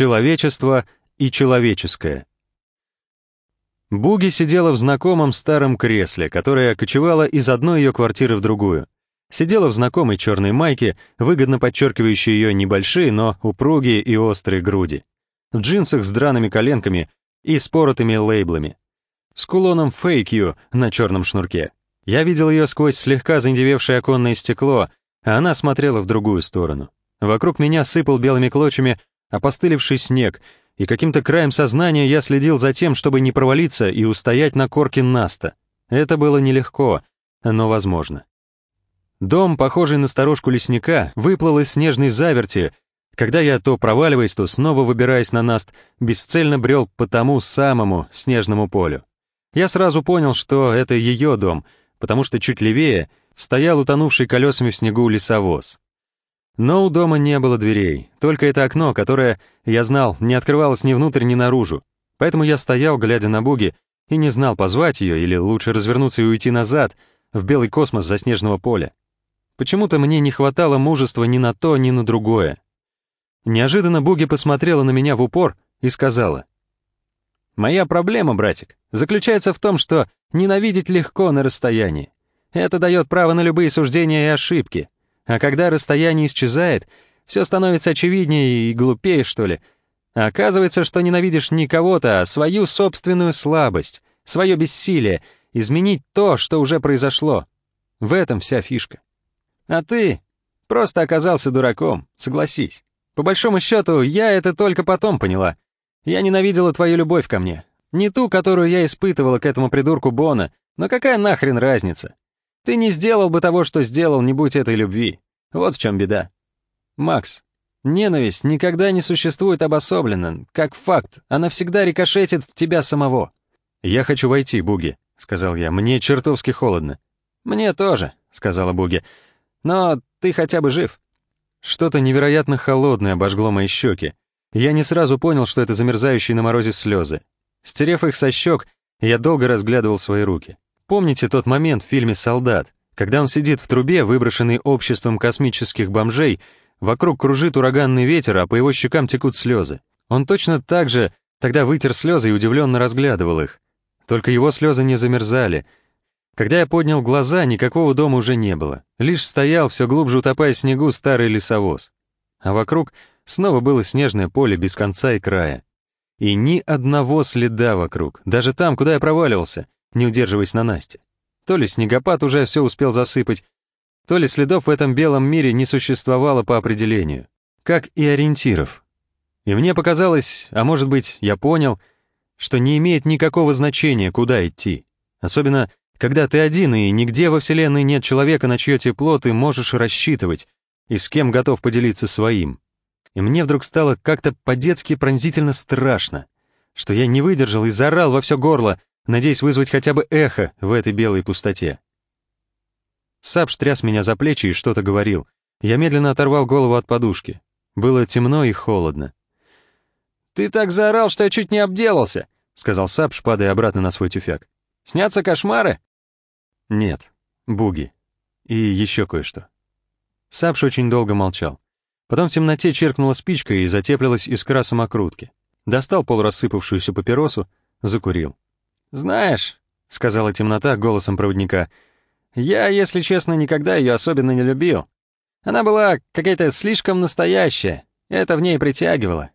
Человечество и человеческое. Буги сидела в знакомом старом кресле, которое кочевало из одной ее квартиры в другую. Сидела в знакомой черной майке, выгодно подчеркивающей ее небольшие, но упругие и острые груди. В джинсах с драными коленками и споротыми лейблами. С кулоном «Fake You» на черном шнурке. Я видел ее сквозь слегка заиндевевшее оконное стекло, а она смотрела в другую сторону. Вокруг меня сыпал белыми клочьями опостылевший снег, и каким-то краем сознания я следил за тем, чтобы не провалиться и устоять на корке наста. Это было нелегко, но возможно. Дом, похожий на сторожку лесника, выплыл из снежной заверти, когда я то проваливаясь, то снова выбираясь на наст, бесцельно брел по тому самому снежному полю. Я сразу понял, что это ее дом, потому что чуть левее стоял утонувший колесами в снегу лесовоз. Но у дома не было дверей, только это окно, которое, я знал, не открывалось ни внутрь, ни наружу. Поэтому я стоял, глядя на буги, и не знал, позвать ее или лучше развернуться и уйти назад, в белый космос заснеженного поля. Почему-то мне не хватало мужества ни на то, ни на другое. Неожиданно Буги посмотрела на меня в упор и сказала. «Моя проблема, братик, заключается в том, что ненавидеть легко на расстоянии. Это дает право на любые суждения и ошибки. А когда расстояние исчезает, все становится очевиднее и глупее, что ли. А оказывается, что ненавидишь не кого-то, а свою собственную слабость, свое бессилие, изменить то, что уже произошло. В этом вся фишка. А ты просто оказался дураком, согласись. По большому счету, я это только потом поняла. Я ненавидела твою любовь ко мне. Не ту, которую я испытывала к этому придурку Бона, но какая нахрен разница? Ты не сделал бы того, что сделал, не будь этой любви. Вот в чем беда. Макс, ненависть никогда не существует обособленно, как факт, она всегда рикошетит в тебя самого. «Я хочу войти, Буги», — сказал я, — «мне чертовски холодно». «Мне тоже», — сказала Буги, — «но ты хотя бы жив». Что-то невероятно холодное обожгло мои щеки. Я не сразу понял, что это замерзающие на морозе слезы. Стерев их со щек, я долго разглядывал свои руки. Помните тот момент в фильме «Солдат», когда он сидит в трубе, выброшенной обществом космических бомжей, вокруг кружит ураганный ветер, а по его щекам текут слезы. Он точно так же тогда вытер слезы и удивленно разглядывал их. Только его слезы не замерзали. Когда я поднял глаза, никакого дома уже не было. Лишь стоял, все глубже утопая в снегу, старый лесовоз. А вокруг снова было снежное поле без конца и края. И ни одного следа вокруг, даже там, куда я проваливался — не удерживаясь на Насте. То ли снегопад уже все успел засыпать, то ли следов в этом белом мире не существовало по определению, как и ориентиров. И мне показалось, а может быть, я понял, что не имеет никакого значения, куда идти. Особенно, когда ты один, и нигде во Вселенной нет человека, на чье тепло ты можешь рассчитывать, и с кем готов поделиться своим. И мне вдруг стало как-то по-детски пронзительно страшно, что я не выдержал и заорал во все горло, надеясь вызвать хотя бы эхо в этой белой пустоте. Сапш тряс меня за плечи и что-то говорил. Я медленно оторвал голову от подушки. Было темно и холодно. «Ты так заорал, что я чуть не обделался», — сказал Сапш, падая обратно на свой тюфяк. «Снятся кошмары?» «Нет, буги. И еще кое-что». Сапш очень долго молчал. Потом в темноте черкнула спичка и затеплилась искра самокрутки. Достал полурассыпавшуюся папиросу, закурил. «Знаешь», — сказала темнота голосом проводника, «я, если честно, никогда ее особенно не любил. Она была какая-то слишком настоящая, это в ней притягивало.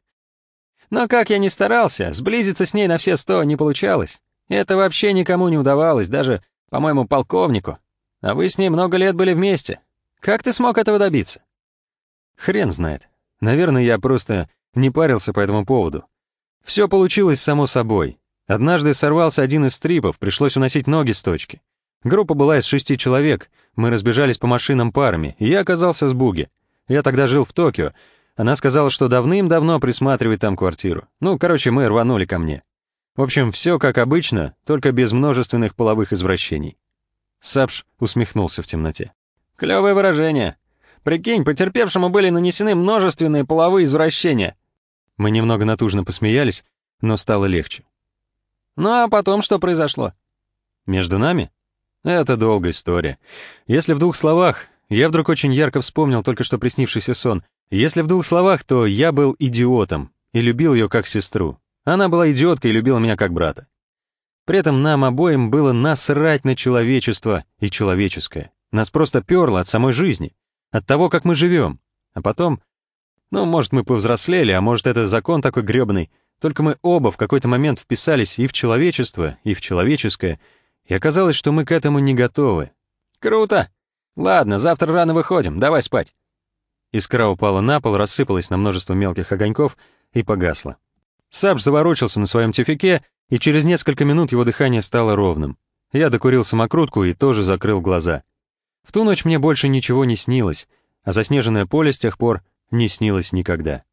Но как я ни старался, сблизиться с ней на все сто не получалось. Это вообще никому не удавалось, даже, по-моему, полковнику. А вы с ней много лет были вместе. Как ты смог этого добиться?» Хрен знает. Наверное, я просто не парился по этому поводу. Все получилось само собой. Однажды сорвался один из стрипов, пришлось уносить ноги с точки. Группа была из шести человек, мы разбежались по машинам парами, и я оказался с Буги. Я тогда жил в Токио. Она сказала, что давным-давно присматривает там квартиру. Ну, короче, мы рванули ко мне. В общем, все как обычно, только без множественных половых извращений. Сапш усмехнулся в темноте. Клевое выражение. Прикинь, потерпевшему были нанесены множественные половые извращения. Мы немного натужно посмеялись, но стало легче. Ну а потом что произошло? Между нами? Это долгая история. Если в двух словах, я вдруг очень ярко вспомнил только что приснившийся сон. Если в двух словах, то я был идиотом. и любил ее как сестру. Она была идиоткой и любила меня как брата. При этом нам обоим было насрать на человечество и человеческое. Нас просто перло от самой жизни, от того, как мы живем. А потом, ну, может, мы повзрослели, а может, это закон такой гребаный, только мы оба в какой-то момент вписались и в человечество, и в человеческое, и оказалось, что мы к этому не готовы. Круто! Ладно, завтра рано выходим, давай спать. Искра упала на пол, рассыпалась на множество мелких огоньков и погасла. Сабж заворочился на своем тюфике, и через несколько минут его дыхание стало ровным. Я докурил самокрутку и тоже закрыл глаза. В ту ночь мне больше ничего не снилось, а заснеженное поле с тех пор не снилось никогда.